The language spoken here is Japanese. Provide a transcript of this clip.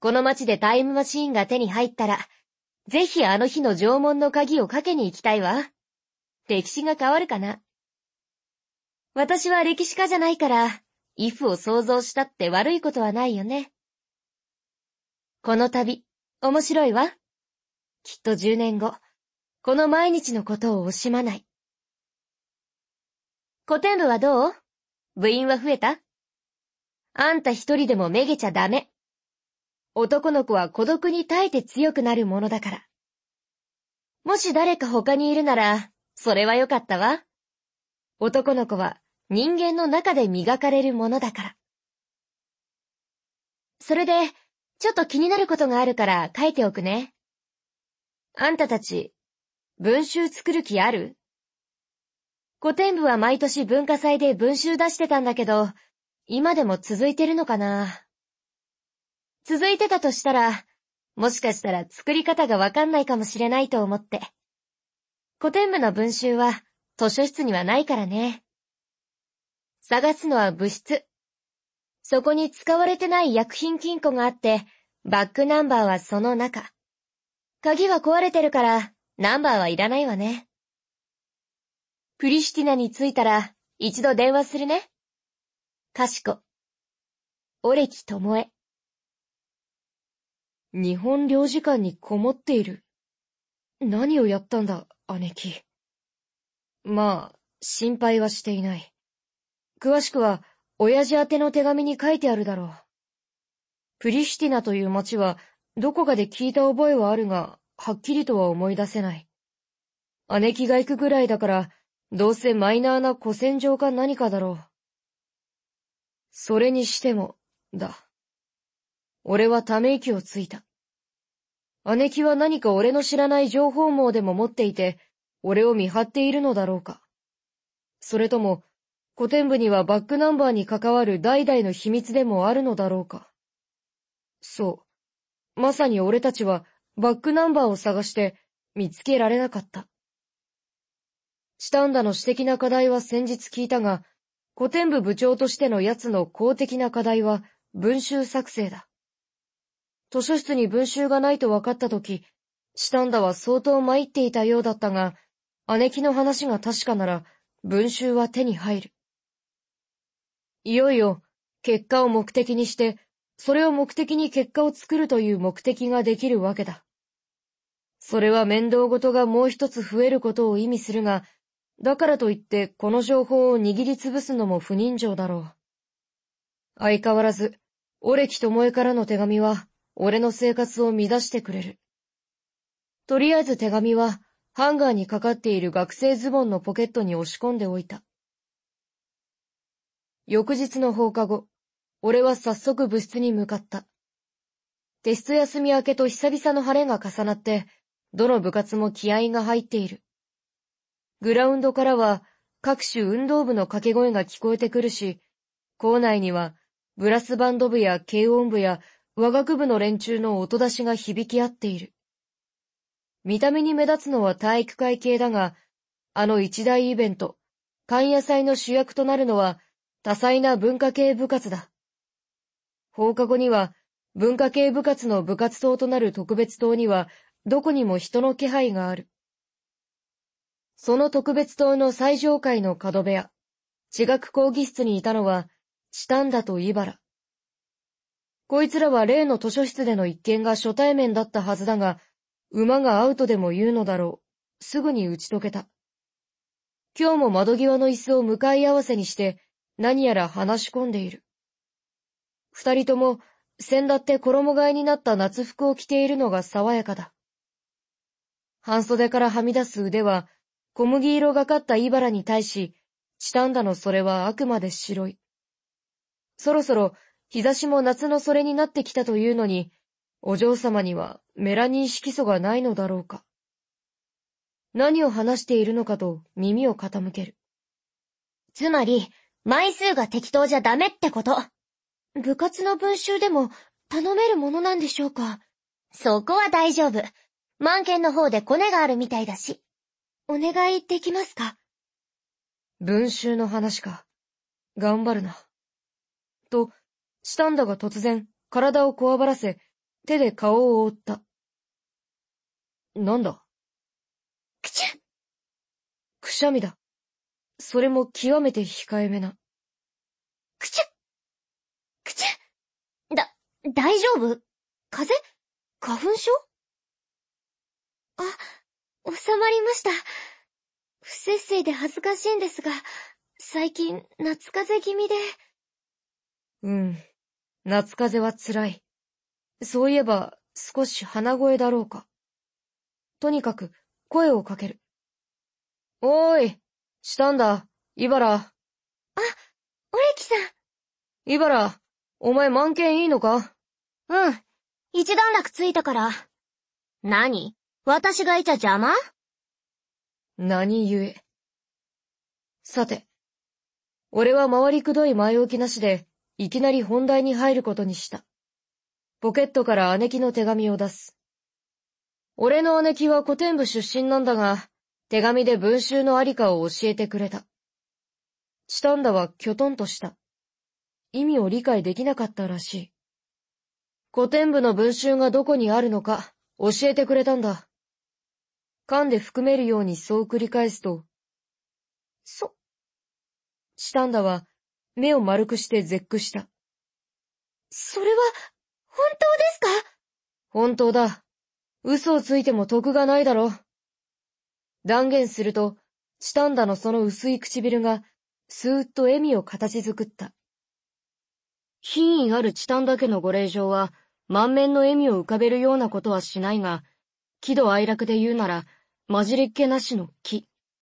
この街でタイムマシーンが手に入ったら、ぜひあの日の縄文の鍵をかけに行きたいわ。歴史が変わるかな。私は歴史家じゃないから、イフを想像したって悪いことはないよね。この旅、面白いわ。きっと10年後、この毎日のことを惜しまない。古典部はどう？部員は増えた？あんた一人でもめげちゃダメ。男の子は孤独に耐えて強くなるものだから。もし誰か他にいるなら、それはよかったわ。男の子は人間の中で磨かれるものだから。それで、ちょっと気になることがあるから書いておくね。あんたたち、文集作る気ある？古典部は毎年文化祭で文集出してたんだけど、今でも続いてるのかな？続いてたとしたら、もしかしたら作り方がわかんないかもしれないと思って。古典部の文集は図書室にはないからね。探すのは物質。そこに使われてない薬品金庫があって、バックナンバーはその中。鍵は壊れてるから、ナンバーはいらないわね。プリシティナに着いたら、一度電話するね。かしこ。オレキともえ。日本領事館にこもっている。何をやったんだ、姉貴。まあ、心配はしていない。詳しくは、親父宛ての手紙に書いてあるだろう。プリシティナという町は、どこかで聞いた覚えはあるが、はっきりとは思い出せない。姉貴が行くぐらいだから、どうせマイナーな古戦場か何かだろう。それにしても、だ。俺はため息をついた。姉貴は何か俺の知らない情報網でも持っていて、俺を見張っているのだろうか。それとも、古典部にはバックナンバーに関わる代々の秘密でもあるのだろうか。そう。まさに俺たちはバックナンバーを探して見つけられなかった。チタンダの私的な課題は先日聞いたが、古典部部長としての奴の公的な課題は文集作成だ。図書室に文集がないと分かったとき、チタンダは相当参っていたようだったが、姉貴の話が確かなら、文集は手に入る。いよいよ、結果を目的にして、それを目的に結果を作るという目的ができるわけだ。それは面倒ごとがもう一つ増えることを意味するが、だからといってこの情報を握りつぶすのも不人情だろう。相変わらず、オレキともえからの手紙は、俺の生活を乱してくれる。とりあえず手紙は、ハンガーにかかっている学生ズボンのポケットに押し込んでおいた。翌日の放課後、俺は早速部室に向かった。テスト休み明けと久々の晴れが重なって、どの部活も気合が入っている。グラウンドからは各種運動部の掛け声が聞こえてくるし、校内にはブラスバンド部や軽音部や和楽部の連中の音出しが響き合っている。見た目に目立つのは体育会系だが、あの一大イベント、関野祭の主役となるのは多彩な文化系部活だ。放課後には、文化系部活の部活棟となる特別棟には、どこにも人の気配がある。その特別棟の最上階の角部屋、地学講義室にいたのは、チタンダとイバラ。こいつらは例の図書室での一件が初対面だったはずだが、馬がアウトでも言うのだろう。すぐに打ち解けた。今日も窓際の椅子を向かい合わせにして、何やら話し込んでいる。二人とも、先だって衣替えになった夏服を着ているのが爽やかだ。半袖からはみ出す腕は、小麦色がかったイバラに対し、チタンダのそれはあくまで白い。そろそろ日差しも夏のそれになってきたというのに、お嬢様にはメラニン色素がないのだろうか。何を話しているのかと耳を傾ける。つまり、枚数が適当じゃダメってこと。部活の文集でも頼めるものなんでしょうかそこは大丈夫。満件の方でコネがあるみたいだし。お願いできますか文集の話か。頑張るな。と、したんだが突然、体をこわばらせ、手で顔を覆った。なんだ？くちゅくしゃみだ。それも極めて控えめな。くちゅくちゅだ、大丈夫？風邪？花粉症？あ、収まりました。不節制で恥ずかしいんですが、最近夏風邪気味で。うん。夏風邪は辛い。そういえば、少し鼻声だろうか。とにかく、声をかける。おーい、したんだ、イバラ。あ、オレキさん。イバラ、お前満件いいのか？うん。一段落ついたから。何？私がいちゃ邪魔？何故？さて、俺は回りくどい前置きなしで、いきなり本題に入ることにした。ポケットから姉貴の手紙を出す。俺の姉貴は古典部出身なんだが、手紙で文集のありかを教えてくれた。チタンダはきょとんとした。意味を理解できなかったらしい。古典部の文集がどこにあるのか教えてくれたんだ。噛んで含めるようにそう繰り返すと、そ、チタンダは目を丸くして絶句した。それは、本当ですか？本当だ。嘘をついても得がないだろ。断言すると、チタンダのその薄い唇が、スーッと笑みを形作った。品位あるチタンダ家のご令嬢は、満面の笑みを浮かべるようなことはしないが、喜怒哀楽で言うなら、混じりっ気なしの木。